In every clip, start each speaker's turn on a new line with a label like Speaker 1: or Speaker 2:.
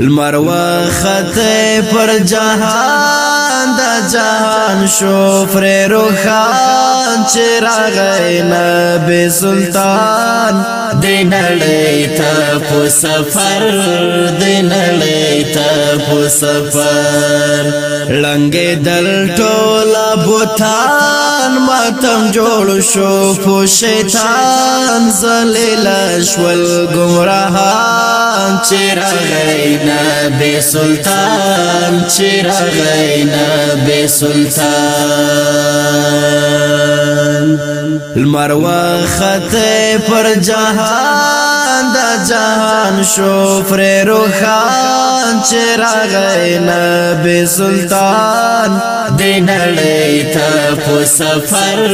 Speaker 1: المروا خطه پر جهان دا جهان شو فر روخان چراغ نبی سلطان دین لیتا پو سفر دین لیتا پو سفر لنگ دل ٹولا بوتان ماتم جوړ شو پو شیطان زلیل شول گمراهان چرغی نبی سلطان چرغی نبی سلطان المروه خطه پر جهان دا جهان شو فر روحان چراغ نبی سلطان دین لیتا پو سفر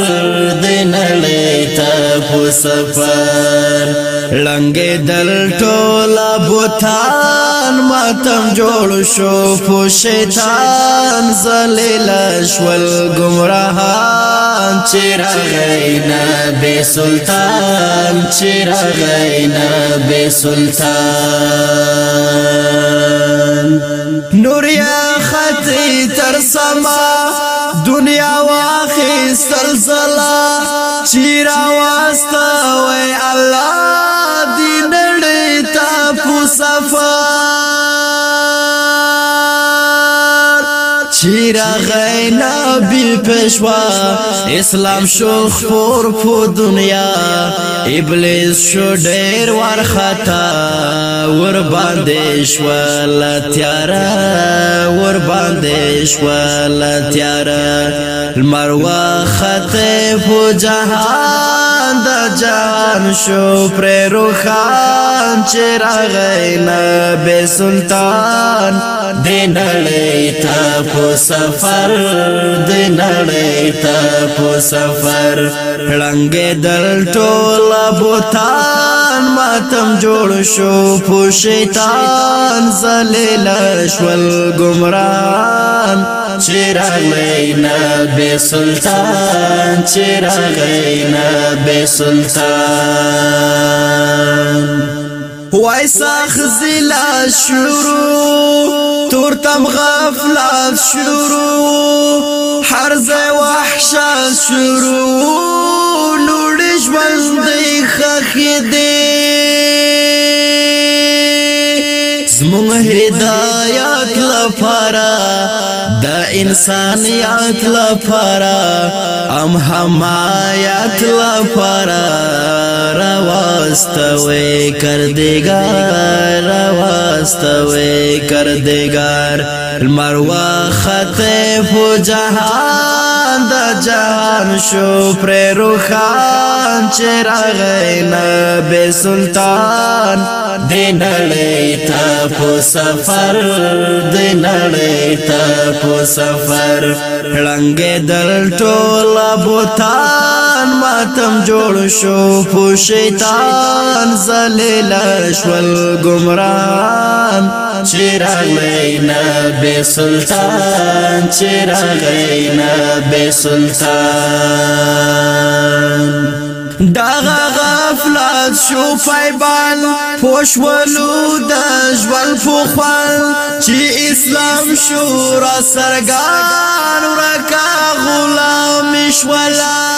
Speaker 1: دین لیتا پو سفر لنگ دل ټولا بوتان شیطان ماتم جوړ شو په شیطان ذلیل شول گمراهان چیرې غینا به سلطان چیرې غینا به سلطان نوریا خطی تر سما دنیا واخی سلزلہ چیرا واسطا وی اللہ چیرا غینا بی پشوا اسلام شو خور په دنیا ابلیس شو ډیر ور خطا ور باندې شو لتیارا ور باندې شو لتیارا المروه خطه په جهان د جهان روان شو پر روخان چرا غینا بے سلطان دین لیتا کو سفر دین لیتا کو سفر لنگ دل ټولا بوتان شیطان ماتم جوړ شو پو شیطان زلیل شول گمران چراغ نبی سلطان چراغ نبی سلطان وای ساخ زلا شروع تور تم غفلت شروع هر ځای وحشت شروع نوړش باندې خخې دی مونږ هدایت لپاره د انسانیت لپاره ام حمایت لپاره راواستوي کردګار راواستوي کردګار المروه خطه فجهان د جهان روان شو پر روخان چراغ نبی سلطان دین لیتا پو سفر دین لیتا پو سفر لنگ دل ټولا بوتان شیطان ماتم جوړ شو په شیطان زلیل شول گمران چراغی نبی سلطان چراغی نبی سلطان داغا غفلت شو فیبان پوشولو د ژوند فوخوان چې اسلام شو را سرګان ورکا غلام شولا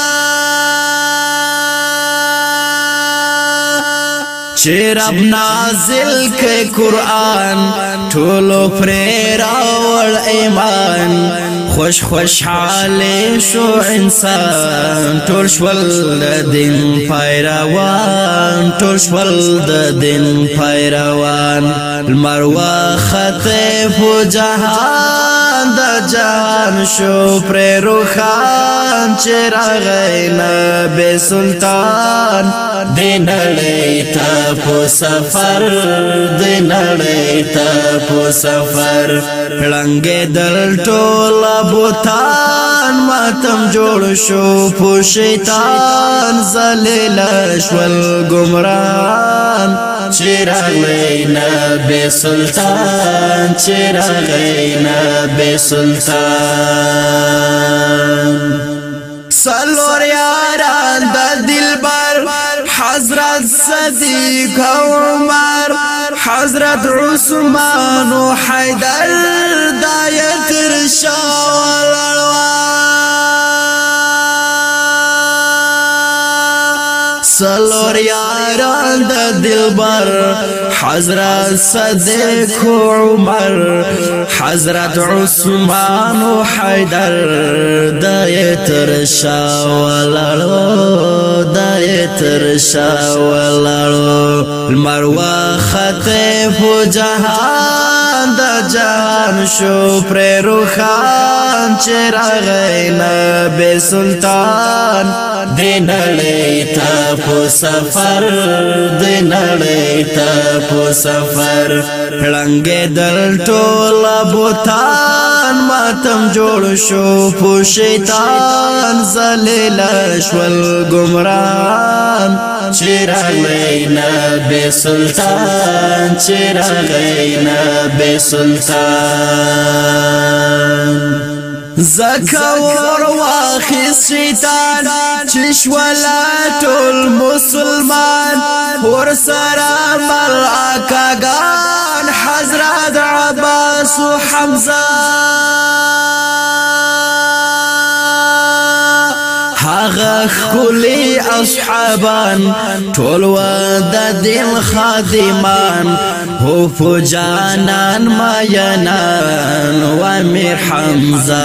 Speaker 1: چې رب نازل کړي قران ټولو پر راول ایمان خوش خوشحاله شو انسان ټول شول د دین پایروان ټول شول د دین پایروان المروه خطه په جهان د جان شو پر روخان چې راغی نبی سلطان د نړۍ ته په سفر د نړۍ ته په سفر لنګې دل ټول بوتان ماتم جوړ شو په شیطان زلیل شول گمران چراغی نبی سلطان چراغی نبی سلطان سلور یاران د دلبر حضرت صدیق عمر حضرت عثمان و حیدر دایت رشاد سر یاران د دلبر حضرت صدیق عمر حضرت عثمان و حیدر دای تر شاولړو دای تر شاولړو المروه خطه په جهان د جهان شو پر روخان چرا غینا بے سلطان دین لیتا پو سفر دین لیتا پو سفر لنگ دل ټولا بوتان شیطان ماتم جوړ شو پو شیطان زلیل شول گمران چرا غینا بے سلطان چرا غینا بے سلطان زکور واخی شیطان چشولا ټول مسلمان ور سره مل آکاگان عن حضرت عباس وحمزة هغخ كل اصحابان طول و الخادمان خادمان هو فجانان ما ينان وامير حمزه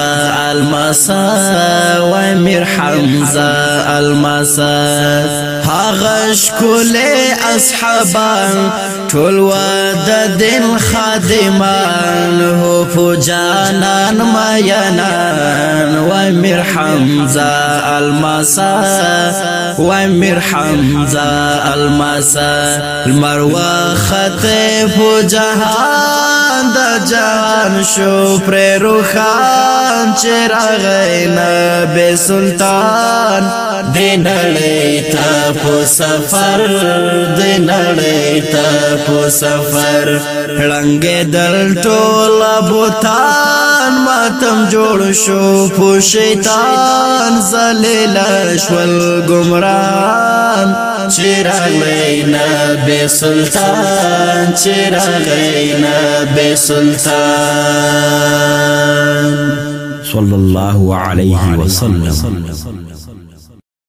Speaker 1: المسا وامير حمزه المسا هغش کوله اصحابان ټول ود دین خادمان هو فجانان ما ینان و میر حمزه المسا و میر حمزه المسا المروه خطه فجهان د جان شو پر روخان چراغ نبی سلطان دین لیتا په سفر دین لیتا په سفر لنګ دل ټول بوتان ماتم جوړ شو په شیطان زلیل شول گمراه چراغی نبی سلطان سلطان صلى الله عليه وسلم